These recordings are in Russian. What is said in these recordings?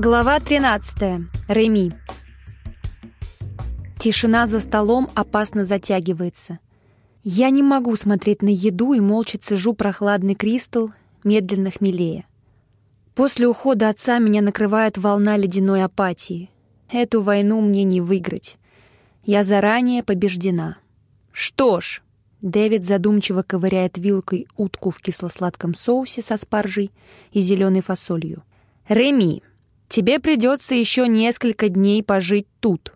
Глава 13. Реми. Тишина за столом опасно затягивается. Я не могу смотреть на еду и молча цежу прохладный кристалл, медленно хмелея. После ухода отца меня накрывает волна ледяной апатии. Эту войну мне не выиграть. Я заранее побеждена. Что ж, Дэвид задумчиво ковыряет вилкой утку в кисло-сладком соусе со спаржей и зеленой фасолью. Реми, Тебе придется еще несколько дней пожить тут.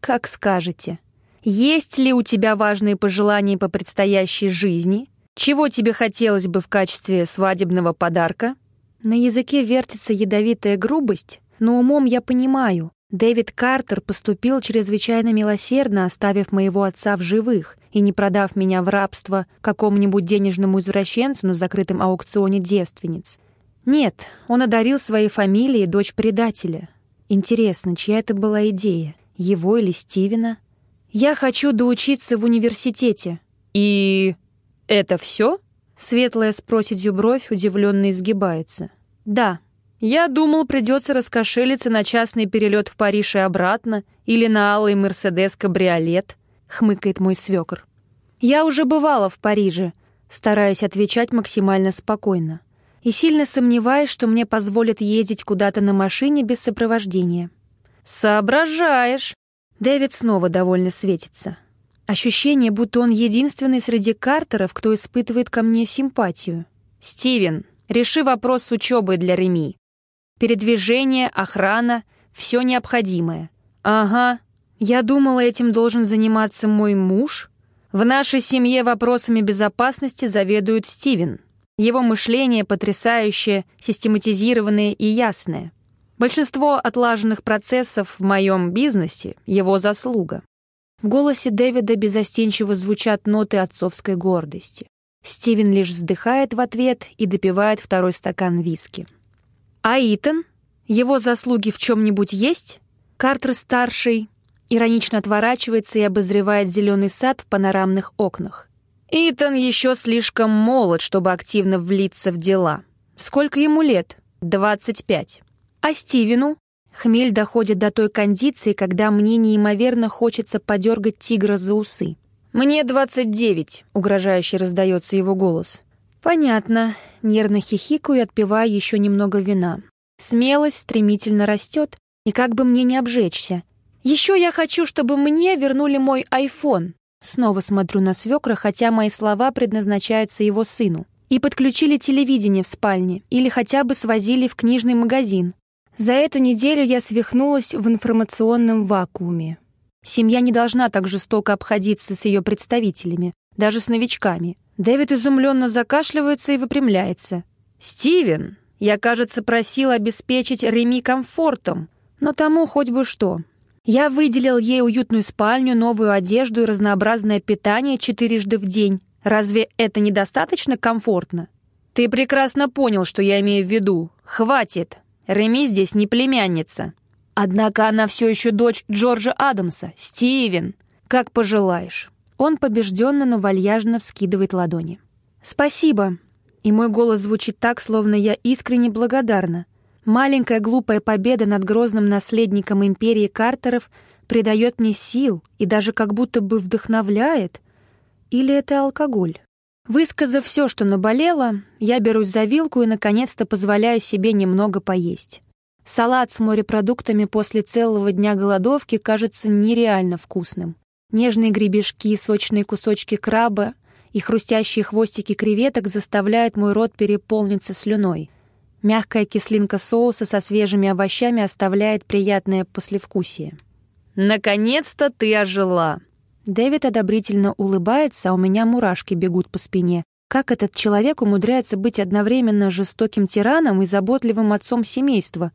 Как скажете. Есть ли у тебя важные пожелания по предстоящей жизни? Чего тебе хотелось бы в качестве свадебного подарка? На языке вертится ядовитая грубость, но умом я понимаю. Дэвид Картер поступил чрезвычайно милосердно, оставив моего отца в живых и не продав меня в рабство какому-нибудь денежному извращенцу на закрытом аукционе девственниц. Нет, он одарил своей фамилией дочь предателя. Интересно, чья это была идея? Его или Стивена? Я хочу доучиться в университете. И это все? Светлая с проседью бровь удивленно изгибается. Да. Я думал, придется раскошелиться на частный перелет в Париж и обратно или на алый Мерседес-кабриолет, хмыкает мой свекр. Я уже бывала в Париже, стараясь отвечать максимально спокойно и сильно сомневаюсь, что мне позволят ездить куда-то на машине без сопровождения. «Соображаешь!» Дэвид снова довольно светится. Ощущение, будто он единственный среди картеров, кто испытывает ко мне симпатию. «Стивен, реши вопрос с учебой для Реми. Передвижение, охрана, все необходимое». «Ага, я думала, этим должен заниматься мой муж. В нашей семье вопросами безопасности заведует Стивен». Его мышление потрясающее, систематизированное и ясное. Большинство отлаженных процессов в моем бизнесе — его заслуга. В голосе Дэвида безостенчиво звучат ноты отцовской гордости. Стивен лишь вздыхает в ответ и допивает второй стакан виски. «А Итан? Его заслуги в чем-нибудь есть?» Картер-старший иронично отворачивается и обозревает зеленый сад в панорамных окнах. Итан еще слишком молод, чтобы активно влиться в дела. Сколько ему лет? 25. А Стивену? Хмель доходит до той кондиции, когда мне неимоверно хочется подергать тигра за усы. «Мне 29», — угрожающе раздается его голос. «Понятно». Нервно хихикаю и отпиваю еще немного вина. Смелость стремительно растет, и как бы мне не обжечься. Еще я хочу, чтобы мне вернули мой айфон. Снова смотрю на свекра, хотя мои слова предназначаются его сыну. И подключили телевидение в спальне, или хотя бы свозили в книжный магазин. За эту неделю я свихнулась в информационном вакууме. Семья не должна так жестоко обходиться с ее представителями, даже с новичками. Дэвид изумленно закашливается и выпрямляется. «Стивен, я, кажется, просил обеспечить Реми комфортом, но тому хоть бы что. Я выделил ей уютную спальню, новую одежду и разнообразное питание четырежды в день. Разве это недостаточно комфортно? Ты прекрасно понял, что я имею в виду. Хватит. Реми здесь не племянница. Однако она все еще дочь Джорджа Адамса. Стивен. Как пожелаешь. Он побежденно, но вальяжно вскидывает ладони. «Спасибо». И мой голос звучит так, словно я искренне благодарна. Маленькая глупая победа над грозным наследником империи Картеров придает мне сил и даже как будто бы вдохновляет. Или это алкоголь? Высказав все, что наболело, я берусь за вилку и, наконец-то, позволяю себе немного поесть. Салат с морепродуктами после целого дня голодовки кажется нереально вкусным. Нежные гребешки, сочные кусочки краба и хрустящие хвостики креветок заставляют мой рот переполниться слюной — Мягкая кислинка соуса со свежими овощами оставляет приятное послевкусие. «Наконец-то ты ожила!» Дэвид одобрительно улыбается, а у меня мурашки бегут по спине. Как этот человек умудряется быть одновременно жестоким тираном и заботливым отцом семейства?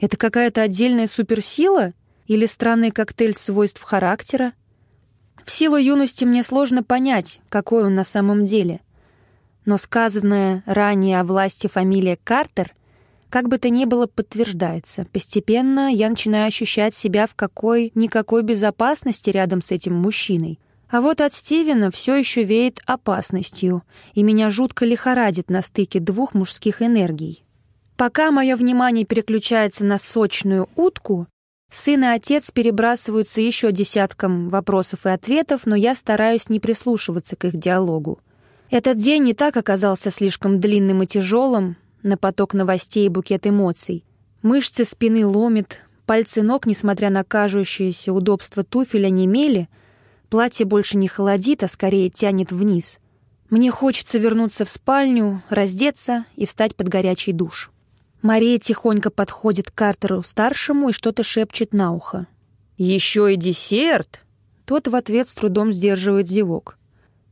Это какая-то отдельная суперсила или странный коктейль свойств характера? В силу юности мне сложно понять, какой он на самом деле — но сказанное ранее о власти фамилия Картер как бы то ни было подтверждается. Постепенно я начинаю ощущать себя в какой-никакой безопасности рядом с этим мужчиной. А вот от Стивена все еще веет опасностью, и меня жутко лихорадит на стыке двух мужских энергий. Пока мое внимание переключается на сочную утку, сын и отец перебрасываются еще десятком вопросов и ответов, но я стараюсь не прислушиваться к их диалогу. Этот день не так оказался слишком длинным и тяжелым, на поток новостей и букет эмоций. Мышцы спины ломит, пальцы ног, несмотря на кажущееся удобство туфеля, немели, платье больше не холодит, а скорее тянет вниз. Мне хочется вернуться в спальню, раздеться и встать под горячий душ. Мария тихонько подходит к Картеру-старшему и что-то шепчет на ухо. «Еще и десерт!» Тот в ответ с трудом сдерживает зевок.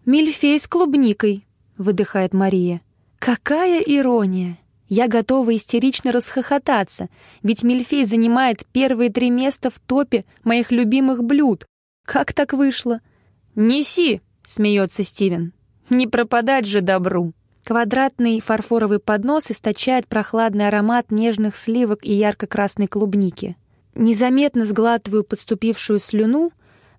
«Мильфей с клубникой!» — выдыхает Мария. «Какая ирония! Я готова истерично расхохотаться, ведь Мильфей занимает первые три места в топе моих любимых блюд. Как так вышло?» «Неси!» — смеется Стивен. «Не пропадать же добру!» Квадратный фарфоровый поднос источает прохладный аромат нежных сливок и ярко-красной клубники. Незаметно сглатываю подступившую слюну,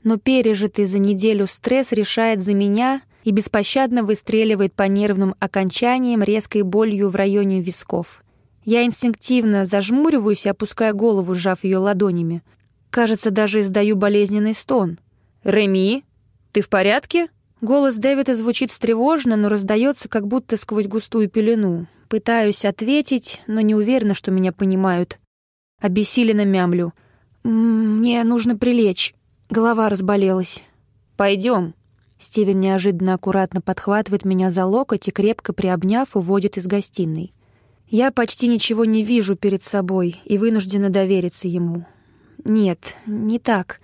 но пережитый за неделю стресс решает за меня и беспощадно выстреливает по нервным окончаниям резкой болью в районе висков. Я инстинктивно зажмуриваюсь и опускаю голову, сжав ее ладонями. Кажется, даже издаю болезненный стон. «Реми, ты в порядке?» Голос Дэвида звучит встревоженно, но раздается как будто сквозь густую пелену. Пытаюсь ответить, но не уверена, что меня понимают. Обессиленно мямлю. «Мне нужно прилечь. Голова разболелась». «Пойдем». Стивен неожиданно аккуратно подхватывает меня за локоть и, крепко приобняв, уводит из гостиной. Я почти ничего не вижу перед собой и вынуждена довериться ему. Нет, не так.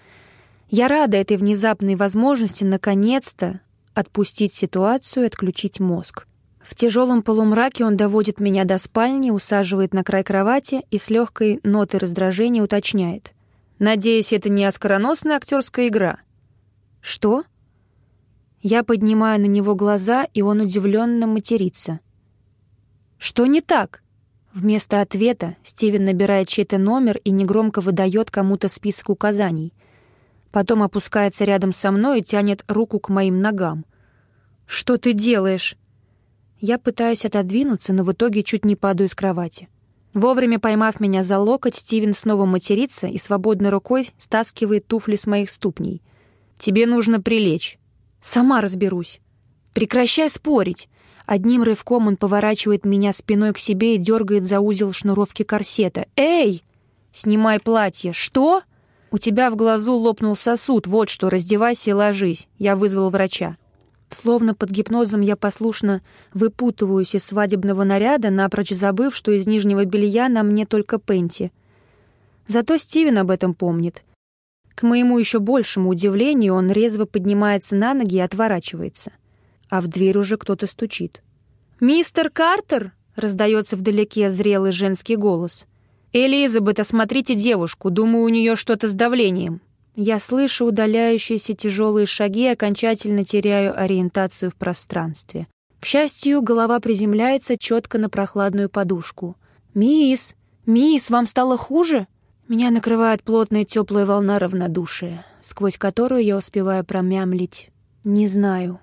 Я рада этой внезапной возможности наконец-то отпустить ситуацию и отключить мозг. В тяжелом полумраке он доводит меня до спальни, усаживает на край кровати и с легкой нотой раздражения уточняет. «Надеюсь, это не оскароносная актерская игра?» «Что?» Я поднимаю на него глаза, и он удивленно матерится. «Что не так?» Вместо ответа Стивен набирает чей-то номер и негромко выдает кому-то список указаний — Потом опускается рядом со мной и тянет руку к моим ногам. «Что ты делаешь?» Я пытаюсь отодвинуться, но в итоге чуть не падаю с кровати. Вовремя поймав меня за локоть, Стивен снова матерится и свободной рукой стаскивает туфли с моих ступней. «Тебе нужно прилечь». «Сама разберусь». «Прекращай спорить». Одним рывком он поворачивает меня спиной к себе и дергает за узел шнуровки корсета. «Эй!» «Снимай платье». «Что?» «У тебя в глазу лопнул сосуд, вот что, раздевайся и ложись. Я вызвал врача». Словно под гипнозом я послушно выпутываюсь из свадебного наряда, напрочь забыв, что из нижнего белья на мне только пенти. Зато Стивен об этом помнит. К моему еще большему удивлению, он резво поднимается на ноги и отворачивается. А в дверь уже кто-то стучит. «Мистер Картер!» — раздается вдалеке зрелый женский голос. «Элизабет, осмотрите девушку. Думаю, у нее что-то с давлением». Я слышу удаляющиеся тяжелые шаги и окончательно теряю ориентацию в пространстве. К счастью, голова приземляется четко на прохладную подушку. «Мисс! Мисс, вам стало хуже?» Меня накрывает плотная теплая волна равнодушия, сквозь которую я успеваю промямлить. «Не знаю».